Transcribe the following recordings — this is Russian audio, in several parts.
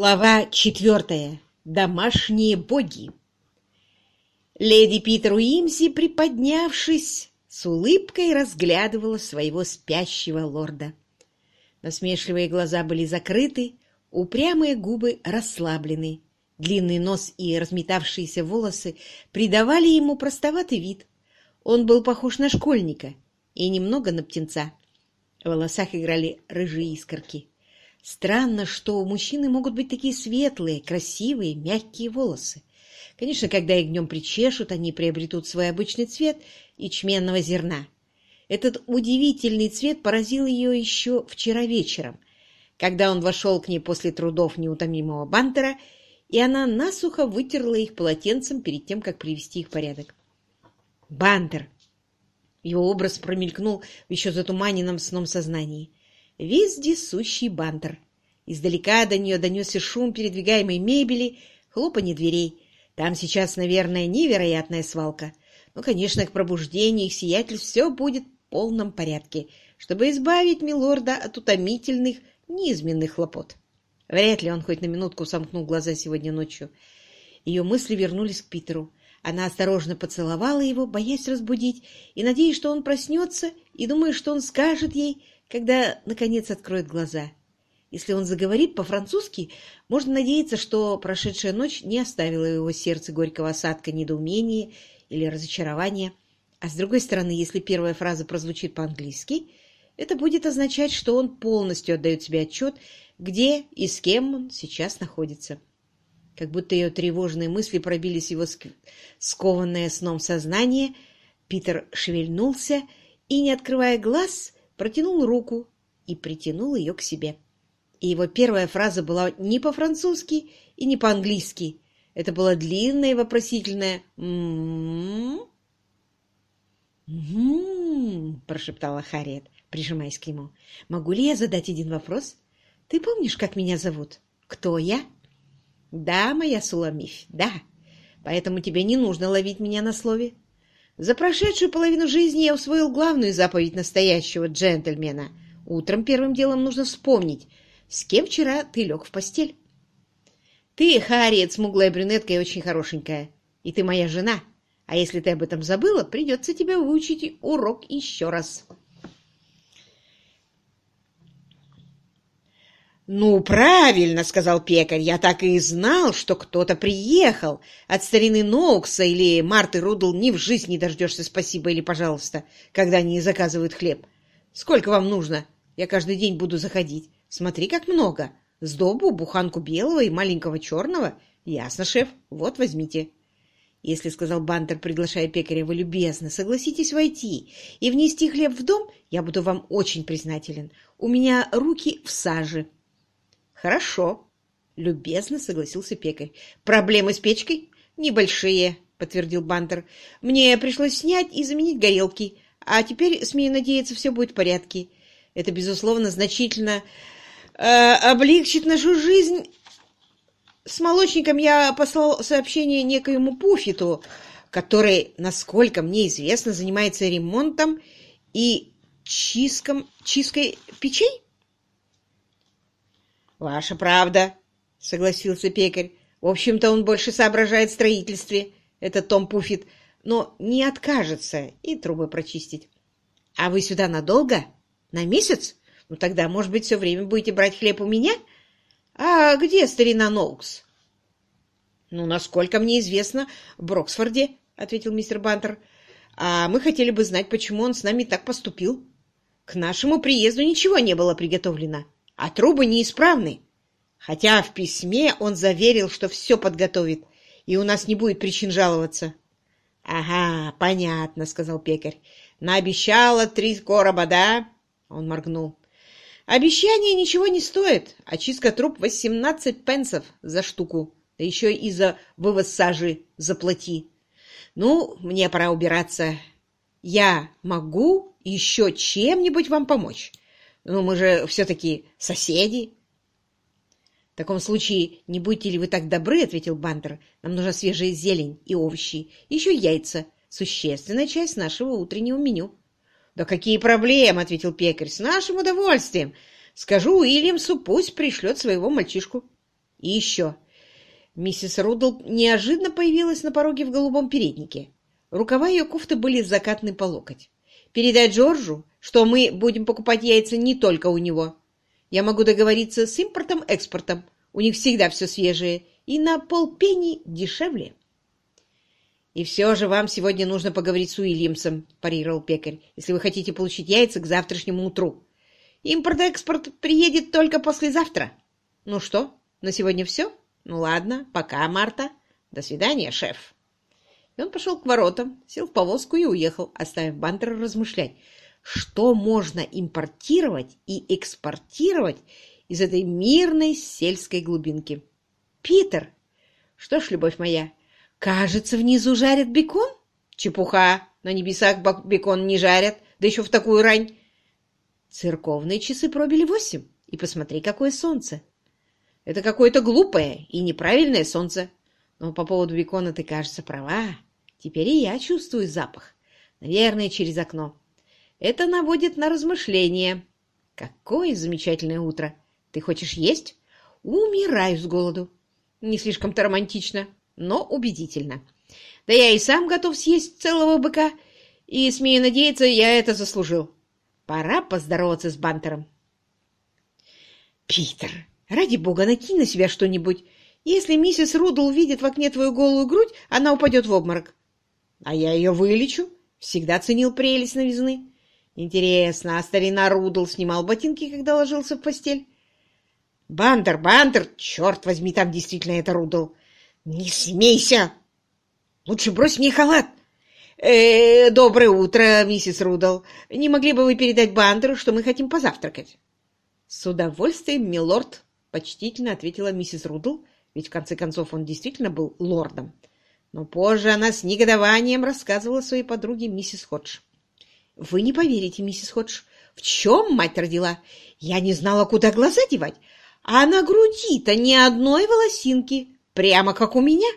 Глава четвертая. Домашние боги. Леди Питер Уимси, приподнявшись, с улыбкой разглядывала своего спящего лорда. Насмешливые глаза были закрыты, упрямые губы расслаблены. Длинный нос и разметавшиеся волосы придавали ему простоватый вид. Он был похож на школьника и немного на птенца. В волосах играли рыжие искорки. Странно, что у мужчины могут быть такие светлые, красивые, мягкие волосы. Конечно, когда их днем причешут, они приобретут свой обычный цвет ячменного зерна. Этот удивительный цвет поразил ее еще вчера вечером, когда он вошел к ней после трудов неутомимого бантера, и она насухо вытерла их полотенцем перед тем, как привести их в порядок. Бантер! Его образ промелькнул в еще затуманенном сном сознании вездесущий бантер. Издалека до нее донесся шум передвигаемой мебели, хлопанье дверей. Там сейчас, наверное, невероятная свалка. Но, конечно, к пробуждению их сиятельств все будет в полном порядке, чтобы избавить милорда от утомительных, неизменных хлопот. Вряд ли он хоть на минутку сомкнул глаза сегодня ночью. Ее мысли вернулись к Питеру. Она осторожно поцеловала его, боясь разбудить, и надеясь, что он проснется, и думая, что он скажет ей, когда, наконец, откроет глаза. Если он заговорит по-французски, можно надеяться, что прошедшая ночь не оставила в его сердце горького осадка недоумения или разочарования. А с другой стороны, если первая фраза прозвучит по-английски, это будет означать, что он полностью отдает себе отчет, где и с кем он сейчас находится. Как будто ее тревожные мысли пробились его скованное сном сознание, Питер шевельнулся и, не открывая глаз, протянул руку и притянул ее к себе. И его первая фраза была не по-французски и не по-английски. Это была длинная и вопросительная «М-м-м». «М-м-м», прошептала Харриет, прижимаясь к нему. «Могу ли я задать один вопрос? Ты помнишь, как меня зовут? Кто я?» «Да, моя Суламиф, да. Поэтому тебе не нужно ловить меня на слове. За прошедшую половину жизни я усвоил главную заповедь настоящего джентльмена. Утром первым делом нужно вспомнить, с кем вчера ты лег в постель. Ты, Харриет, смуглая брюнетка и очень хорошенькая. И ты моя жена. А если ты об этом забыла, придется тебе выучить урок еще раз. «Ну, правильно», — сказал пекарь, — «я так и знал, что кто-то приехал. От старины Ноукса или Марты Рудл ни в жизнь не дождешься спасибо или пожалуйста, когда они заказывают хлеб. Сколько вам нужно? Я каждый день буду заходить. Смотри, как много. Сдобу, буханку белого и маленького черного. Ясно, шеф. Вот, возьмите». «Если, — сказал Бантер, приглашая пекаря, — вы любезно согласитесь войти и внести хлеб в дом, я буду вам очень признателен. У меня руки в саже». «Хорошо», — любезно согласился пекарь. «Проблемы с печкой?» «Небольшие», — подтвердил Бантер. «Мне пришлось снять и заменить горелки, а теперь, смею надеяться, все будет в порядке. Это, безусловно, значительно э, облегчит нашу жизнь. С молочником я послал сообщение некоему Пуфиту, который, насколько мне известно, занимается ремонтом и чистком, чисткой печей?» «Ваша правда», — согласился пекарь. «В общем-то, он больше соображает в строительстве, этот Том Пуфит, но не откажется и трубы прочистить. А вы сюда надолго? На месяц? Ну тогда, может быть, все время будете брать хлеб у меня? А где старина Ноукс?» «Ну, насколько мне известно, в Броксфорде», — ответил мистер Бантер. «А мы хотели бы знать, почему он с нами так поступил. К нашему приезду ничего не было приготовлено» а трубы неисправны. Хотя в письме он заверил, что все подготовит, и у нас не будет причин жаловаться. — Ага, понятно, — сказал пекарь. — Наобещала три короба, да? Он моргнул. — Обещание ничего не стоит. Очистка труб восемнадцать пенсов за штуку. Да еще и за вывоз сажи заплати. Ну, мне пора убираться. Я могу еще чем-нибудь вам помочь? Ну, мы же все-таки соседи. — В таком случае, не будете ли вы так добры, — ответил Бантер. — Нам нужна свежая зелень и овощи, еще яйца. Существенная часть нашего утреннего меню. — Да какие проблемы, — ответил пекарь. — С нашим удовольствием. Скажу Уильямсу, пусть пришлет своего мальчишку. И еще. Миссис Рудл неожиданно появилась на пороге в голубом переднике. Рукава ее кофты были закатаны по локоть. «Передай Джорджу, что мы будем покупать яйца не только у него. Я могу договориться с импортом-экспортом. У них всегда все свежее и на полпенни дешевле». «И все же вам сегодня нужно поговорить с Уильямсом», – парировал пекарь, «если вы хотите получить яйца к завтрашнему утру. Импорт-экспорт приедет только послезавтра. Ну что, на сегодня все? Ну ладно, пока, Марта. До свидания, шеф». И он пошел к воротам, сел в повозку и уехал, оставив Бантера размышлять, что можно импортировать и экспортировать из этой мирной сельской глубинки. «Питер! Что ж, любовь моя, кажется, внизу жарят бекон?» «Чепуха! На небесах бекон не жарят, да еще в такую рань!» Церковные часы пробили восемь, и посмотри, какое солнце! Это какое-то глупое и неправильное солнце. Но по поводу бекона ты, кажется, права. Теперь и я чувствую запах. Наверное, через окно. Это наводит на размышления. Какое замечательное утро! Ты хочешь есть? Умираю с голоду. Не слишком-то романтично, но убедительно. Да я и сам готов съесть целого быка, и, смею надеяться, я это заслужил. Пора поздороваться с Бантером. Питер, ради бога, накинь на себя что-нибудь. Если миссис Рудл увидит в окне твою голую грудь, она упадет в обморок. А я ее вылечу. Всегда ценил прелесть новизны. Интересно, а старина Рудл снимал ботинки, когда ложился в постель? Бантер, Бантер, черт возьми, там действительно это Рудл. Не смейся! Лучше брось мне халат. Э, доброе утро, миссис Рудл. Не могли бы вы передать Бантеру, что мы хотим позавтракать? С удовольствием, милорд, почтительно ответила миссис Рудл, ведь в конце концов он действительно был лордом. Но позже она с негодованием рассказывала своей подруге миссис Ходж. «Вы не поверите, миссис Ходж, в чем мать родила? Я не знала, куда глаза девать, а на груди-то ни одной волосинки, прямо как у меня».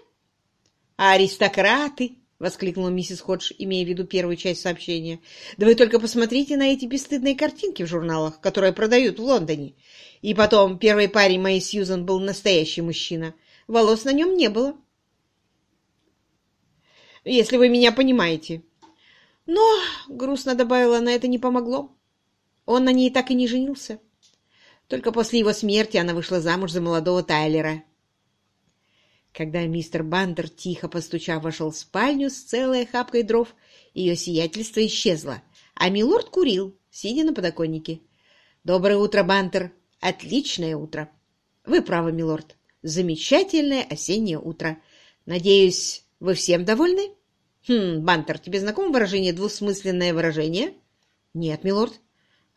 «Аристократы!» — воскликнула миссис Ходж, имея в виду первую часть сообщения. «Да вы только посмотрите на эти бесстыдные картинки в журналах, которые продают в Лондоне. И потом, первый парень моей Сьюзан был настоящий мужчина. Волос на нем не было если вы меня понимаете. Но, грустно добавила, на это не помогло. Он на ней так и не женился. Только после его смерти она вышла замуж за молодого Тайлера. Когда мистер Бандер, тихо постучав, вошел в спальню с целой хапкой дров, ее сиятельство исчезло, а милорд курил, сидя на подоконнике. «Доброе утро, Бантер! Отличное утро!» «Вы правы, милорд. Замечательное осеннее утро. Надеюсь, вы всем довольны? Хм, Бантер, тебе знакомо выражение «двусмысленное выражение»? Нет, милорд.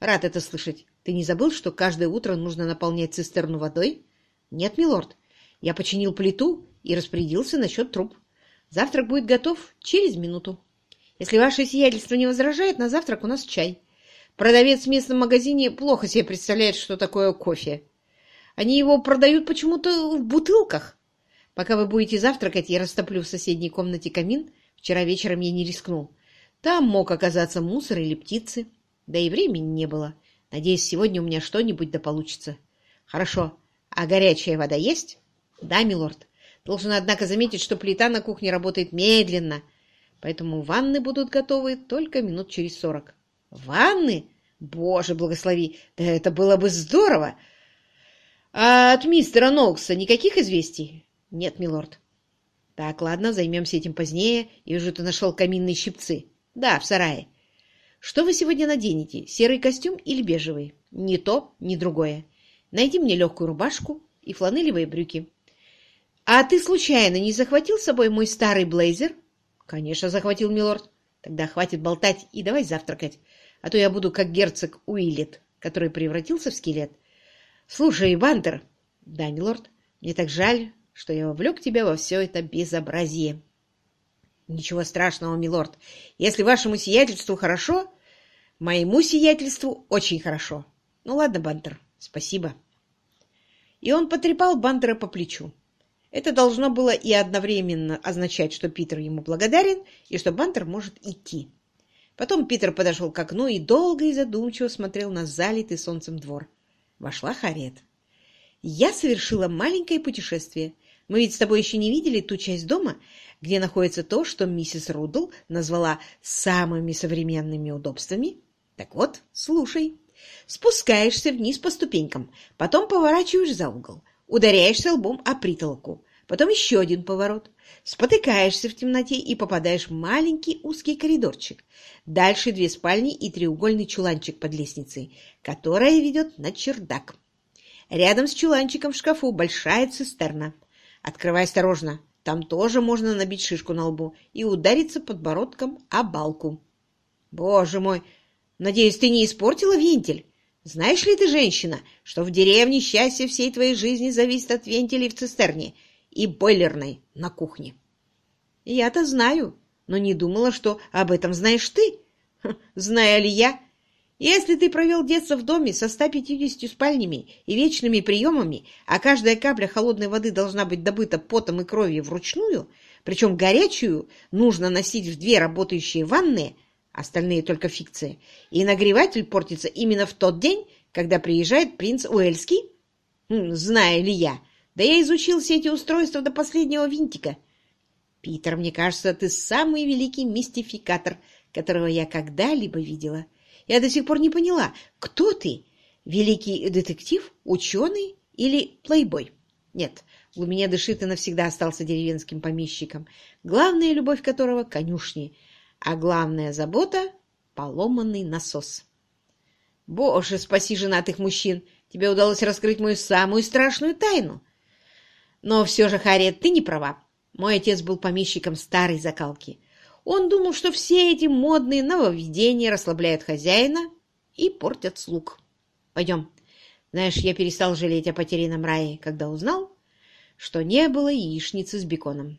Рад это слышать. Ты не забыл, что каждое утро нужно наполнять цистерну водой? Нет, милорд. Я починил плиту и распорядился насчет труб. Завтрак будет готов через минуту. Если ваше сиятельство не возражает, на завтрак у нас чай. Продавец в местном магазине плохо себе представляет, что такое кофе. Они его продают почему-то в бутылках. Пока вы будете завтракать, я растоплю в соседней комнате камин. Вчера вечером я не рискнул. Там мог оказаться мусор или птицы. Да и времени не было. Надеюсь, сегодня у меня что-нибудь да получится. Хорошо. А горячая вода есть? Да, милорд. Должен, однако, заметить, что плита на кухне работает медленно, поэтому ванны будут готовы только минут через сорок. Ванны? Боже, благослови! Да это было бы здорово! А от мистера Нокса никаких известий? Нет, милорд. Так, ладно, займемся этим позднее. И уже ты нашел каминные щипцы. Да, в сарае. Что вы сегодня наденете, серый костюм или бежевый? Ни то, ни другое. Найди мне легкую рубашку и фланелевые брюки. А ты случайно не захватил с собой мой старый блейзер? Конечно, захватил, милорд. Тогда хватит болтать и давай завтракать. А то я буду как герцог Уиллет, который превратился в скелет. Слушай, Бантер. Да, милорд. Мне так жаль, что я вовлек тебя во все это безобразие. Ничего страшного, милорд. Если вашему сиятельству хорошо, моему сиятельству очень хорошо. Ну ладно, Бантер, спасибо. И он потрепал Бантера по плечу. Это должно было и одновременно означать, что Питер ему благодарен и что Бантер может идти. Потом Питер подошел к окну и долго и задумчиво смотрел на залитый солнцем двор. Вошла Харет. я совершила маленькое путешествие. Мы ведь с тобой еще не видели ту часть дома, где находится то, что миссис Рудл назвала самыми современными удобствами. Так вот, слушай. Спускаешься вниз по ступенькам, потом поворачиваешь за угол, ударяешься лбом о притолоку, потом еще один поворот, спотыкаешься в темноте и попадаешь в маленький узкий коридорчик. Дальше две спальни и треугольный чуланчик под лестницей, которая ведет на чердак. Рядом с чуланчиком в шкафу большая цистерна. Открывай осторожно, там тоже можно набить шишку на лбу и удариться подбородком о балку. Боже мой! Надеюсь, ты не испортила вентиль? Знаешь ли ты, женщина, что в деревне счастье всей твоей жизни зависит от вентилей в цистерне и бойлерной на кухне? Я-то знаю, но не думала, что об этом знаешь ты. Зная ли я, если ты провел детство в доме со 150 спальнями и вечными приемами, а каждая капля холодной воды должна быть добыта потом и кровью вручную, причем горячую нужно носить в две работающие ванны, остальные только фикции, и нагреватель портится именно в тот день, когда приезжает принц Уэльский? Хм, знаю ли я? Да я изучил все эти устройства до последнего винтика. Питер, мне кажется, ты самый великий мистификатор, которого я когда-либо видела. Я до сих пор не поняла, кто ты? Великий детектив, ученый или плейбой? Нет, у меня дышит и навсегда остался деревенским помещиком, главная любовь которого — конюшни, а главная забота — поломанный насос. Боже, спаси женатых мужчин! Тебе удалось раскрыть мою самую страшную тайну. Но все же, Харриет, ты не права. Мой отец был помещиком старой закалки. Он думал, что все эти модные нововведения расслабляют хозяина и портят слуг. Пойдем. Знаешь, я перестал жалеть о потерянном рае, когда узнал, что не было яичницы с беконом.